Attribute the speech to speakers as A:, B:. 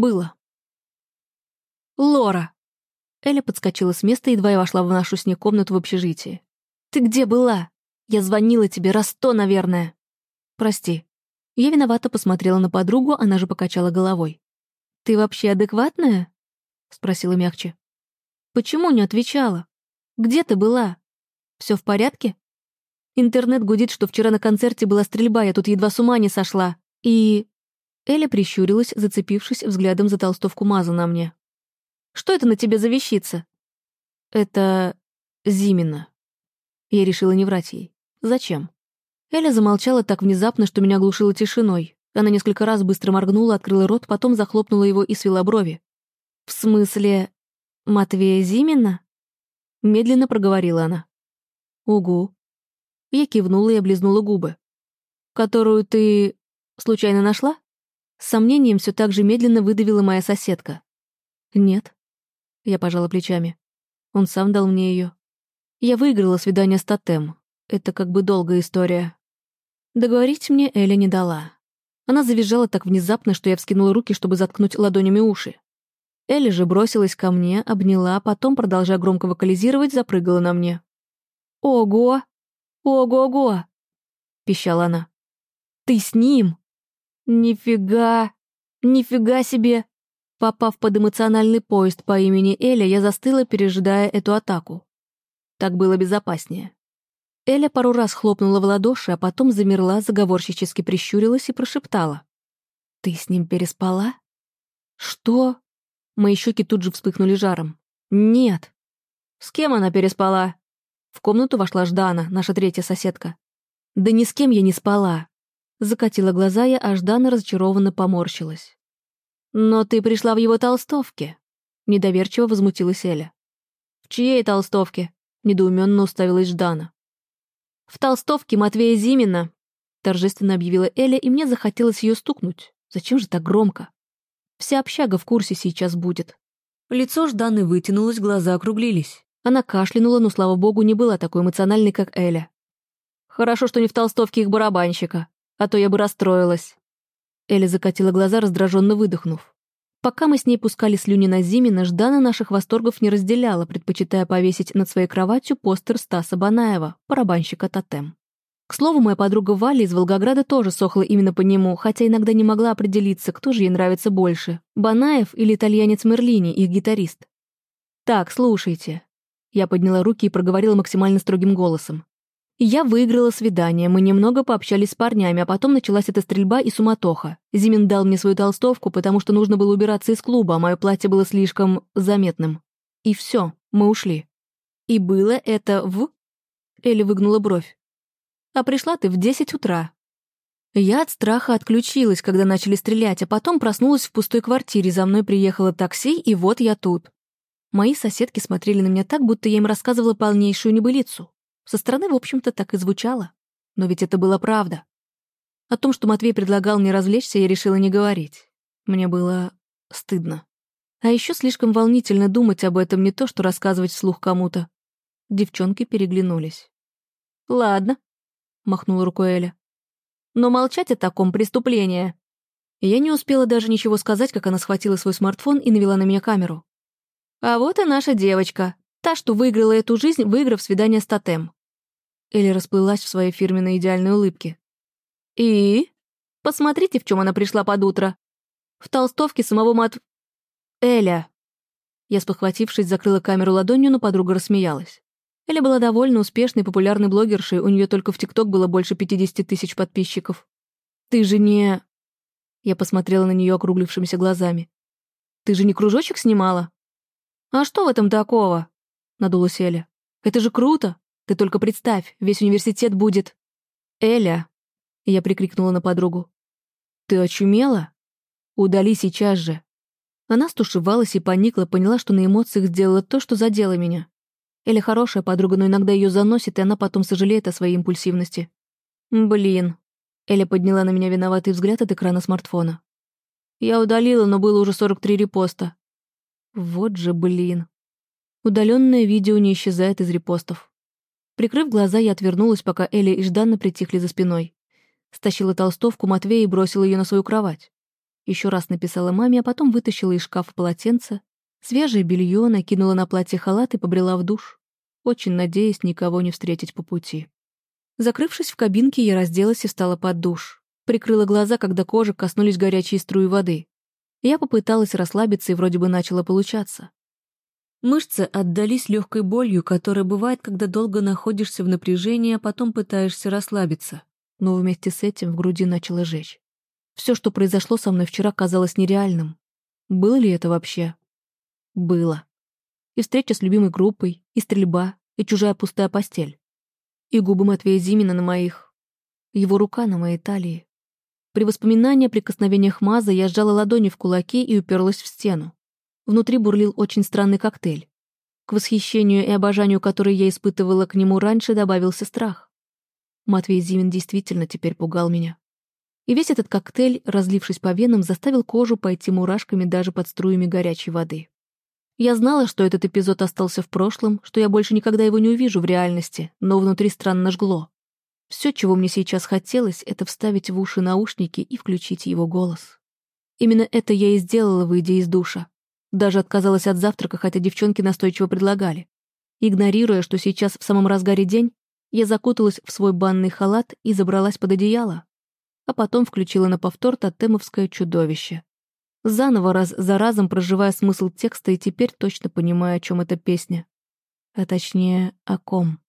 A: Было. Лора. Эля подскочила с места, едва я вошла в нашу с ней комнату в общежитии. «Ты где была? Я звонила тебе раз сто, наверное». «Прости». Я виновато посмотрела на подругу, она же покачала головой. «Ты вообще адекватная?» — спросила мягче. «Почему не отвечала? Где ты была? Все в порядке?» Интернет гудит, что вчера на концерте была стрельба, я тут едва с ума не сошла. И... Эля прищурилась, зацепившись взглядом за толстовку Маза на мне. «Что это на тебе за вещица?» «Это... Зимина». Я решила не врать ей. «Зачем?» Эля замолчала так внезапно, что меня оглушила тишиной. Она несколько раз быстро моргнула, открыла рот, потом захлопнула его и свела брови. «В смысле... Матвея Зимина?» Медленно проговорила она. «Угу», я кивнула и облизнула губы. «Которую ты... случайно нашла?» С сомнением все так же медленно выдавила моя соседка. «Нет». Я пожала плечами. Он сам дал мне ее. Я выиграла свидание с Тотем. Это как бы долгая история. Договорить мне Эля не дала. Она завизжала так внезапно, что я вскинула руки, чтобы заткнуть ладонями уши. Эля же бросилась ко мне, обняла, потом, продолжая громко вокализировать, запрыгала на мне. «Ого!» «Ого-го!» — пищала она. «Ты с ним? Нифига! Нифига себе!» Попав под эмоциональный поезд по имени Эля, я застыла, пережидая эту атаку. Так было безопаснее. Эля пару раз хлопнула в ладоши, а потом замерла, заговорщически прищурилась и прошептала. «Ты с ним переспала?» «Что?» Мои щеки тут же вспыхнули жаром. «Нет». «С кем она переспала?» В комнату вошла Ждана, наша третья соседка. «Да ни с кем я не спала!» Закатила глаза я, а Ждана разочарованно поморщилась. «Но ты пришла в его толстовке!» Недоверчиво возмутилась Эля. «В чьей толстовке?» Недоуменно уставилась Ждана. «В толстовке Матвея Зимина!» Торжественно объявила Эля, и мне захотелось ее стукнуть. Зачем же так громко? Вся общага в курсе сейчас будет. Лицо Жданы вытянулось, глаза округлились. Она кашлянула, но, слава богу, не была такой эмоциональной, как Эля. «Хорошо, что не в толстовке их барабанщика, а то я бы расстроилась». Эля закатила глаза, раздраженно выдохнув. Пока мы с ней пускали слюни на Зимина, Ждана наших восторгов не разделяла, предпочитая повесить над своей кроватью постер Стаса Банаева, барабанщика «Тотем». К слову, моя подруга Валя из Волгограда тоже сохла именно по нему, хотя иногда не могла определиться, кто же ей нравится больше — Банаев или итальянец Мерлини, их гитарист. «Так, слушайте. Я подняла руки и проговорила максимально строгим голосом. Я выиграла свидание, мы немного пообщались с парнями, а потом началась эта стрельба и суматоха. Зимин дал мне свою толстовку, потому что нужно было убираться из клуба, а мое платье было слишком заметным. И все, мы ушли. И было это в... Элли выгнула бровь. А пришла ты в десять утра. Я от страха отключилась, когда начали стрелять, а потом проснулась в пустой квартире, за мной приехало такси, и вот я тут. Мои соседки смотрели на меня так, будто я им рассказывала полнейшую небылицу. Со стороны, в общем-то, так и звучало. Но ведь это была правда. О том, что Матвей предлагал мне развлечься, я решила не говорить. Мне было стыдно. А еще слишком волнительно думать об этом, не то что рассказывать вслух кому-то. Девчонки переглянулись. «Ладно», — махнула рукой Эля. «Но молчать о таком преступлении». Я не успела даже ничего сказать, как она схватила свой смартфон и навела на меня камеру. А вот и наша девочка, та, что выиграла эту жизнь, выиграв свидание с Тотем. Элли расплылась в своей фирменной идеальной улыбке. И? Посмотрите, в чем она пришла под утро. В толстовке самого мат... Эля. Я, спохватившись, закрыла камеру ладонью, но подруга рассмеялась. Эля была довольно успешной, популярной блогершей, у нее только в ТикТок было больше 50 тысяч подписчиков. «Ты же не...» Я посмотрела на нее округлившимися глазами. «Ты же не кружочек снимала?» «А что в этом такого?» — надулась Эля. «Это же круто! Ты только представь, весь университет будет...» «Эля!» — я прикрикнула на подругу. «Ты очумела? Удали сейчас же!» Она стушевалась и поникла, поняла, что на эмоциях сделала то, что задело меня. Эля хорошая подруга, но иногда ее заносит, и она потом сожалеет о своей импульсивности. «Блин!» Эля подняла на меня виноватый взгляд от экрана смартфона. «Я удалила, но было уже 43 репоста. Вот же блин. Удаленное видео не исчезает из репостов. Прикрыв глаза, я отвернулась, пока Эля и Жданна притихли за спиной. Стащила толстовку Матвея и бросила ее на свою кровать. Еще раз написала маме, а потом вытащила из шкафа полотенце, свежее белье, накинула на платье халат и побрела в душ, очень надеясь никого не встретить по пути. Закрывшись в кабинке, я разделась и встала под душ. Прикрыла глаза, когда кожи коснулись горячей струи воды. Я попыталась расслабиться, и вроде бы начало получаться. Мышцы отдались легкой болью, которая бывает, когда долго находишься в напряжении, а потом пытаешься расслабиться. Но вместе с этим в груди начало жечь. Все, что произошло со мной вчера, казалось нереальным. Было ли это вообще? Было. И встреча с любимой группой, и стрельба, и чужая пустая постель. И губы Матвея Зимина на моих. Его рука на моей талии. При воспоминании о прикосновениях Маза я сжала ладони в кулаки и уперлась в стену. Внутри бурлил очень странный коктейль. К восхищению и обожанию, которое я испытывала к нему раньше, добавился страх. Матвей Зимин действительно теперь пугал меня. И весь этот коктейль, разлившись по венам, заставил кожу пойти мурашками даже под струями горячей воды. Я знала, что этот эпизод остался в прошлом, что я больше никогда его не увижу в реальности, но внутри странно жгло. Все, чего мне сейчас хотелось, это вставить в уши наушники и включить его голос. Именно это я и сделала, выйдя из душа. Даже отказалась от завтрака, хотя девчонки настойчиво предлагали. Игнорируя, что сейчас в самом разгаре день, я закуталась в свой банный халат и забралась под одеяло, а потом включила на повтор тотемовское чудовище. Заново раз за разом проживая смысл текста и теперь точно понимая, о чем эта песня. А точнее, о ком.